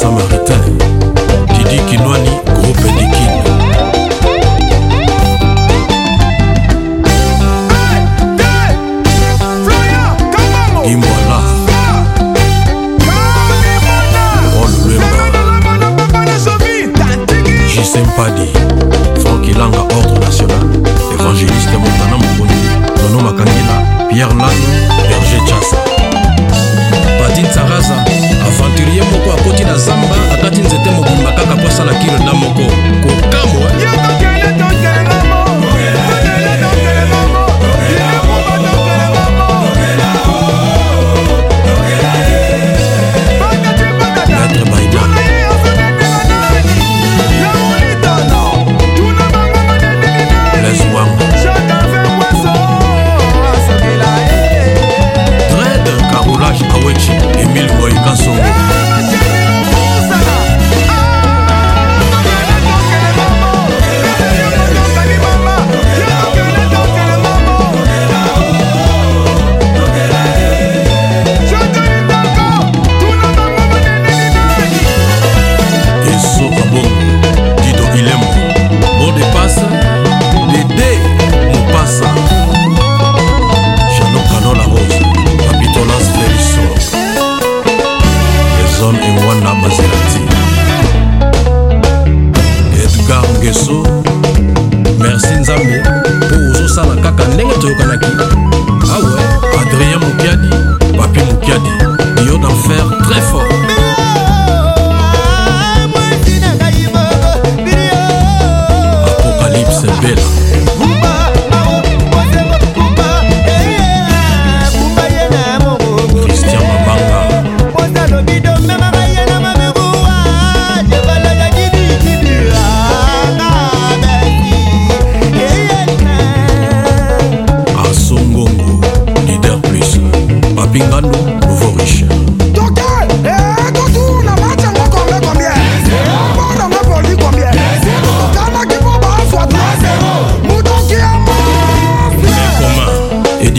samaritain didi kinwani groupe likine sempadi frankilanga ordre national évangéliste montana mokoni nono makangila pierre lano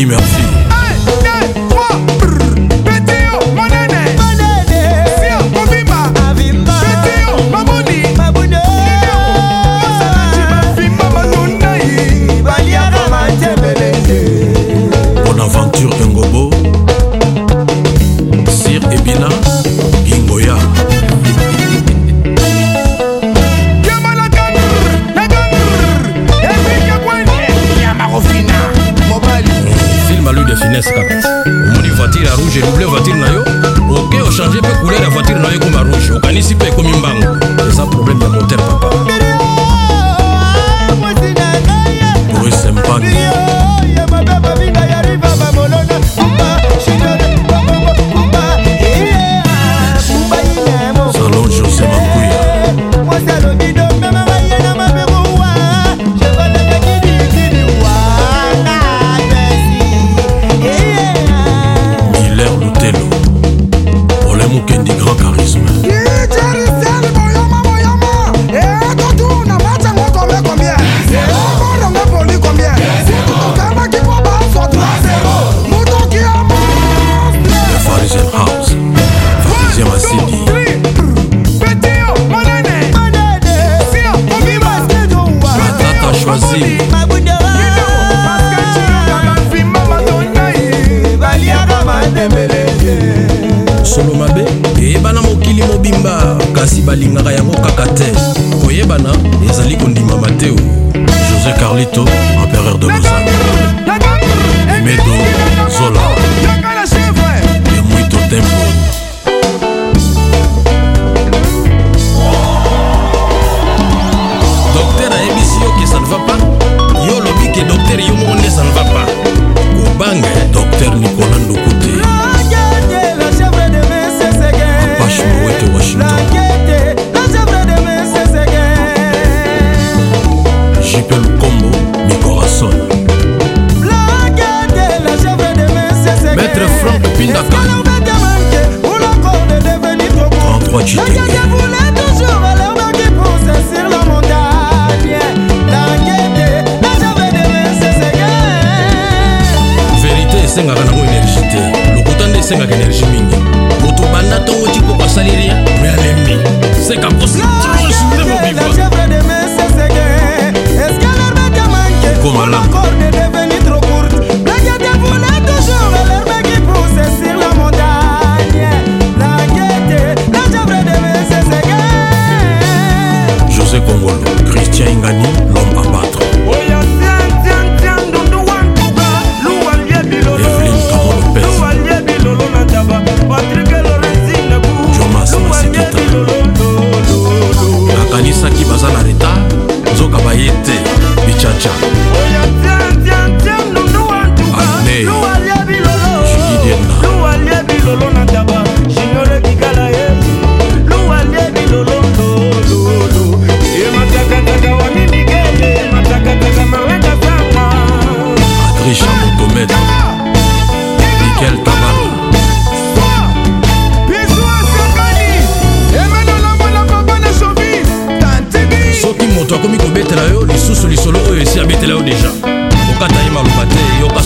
e meu filho. c'est correct. Mon rouge et kasi balingaka yango kaka te koyebana ezali kondimama te oyo josé carlito empereur de bozambe medo Copine.com. En droit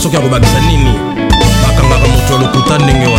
soki akobakisa nini bakangaka moto ya lokuta ndenge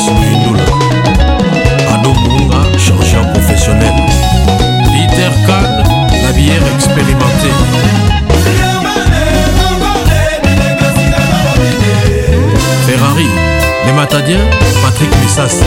Ernest Mindula, Ado Munga, professionnel, Peter Kahn, bière expérimentée. Ferrari, les matadiens, Patrick Messas.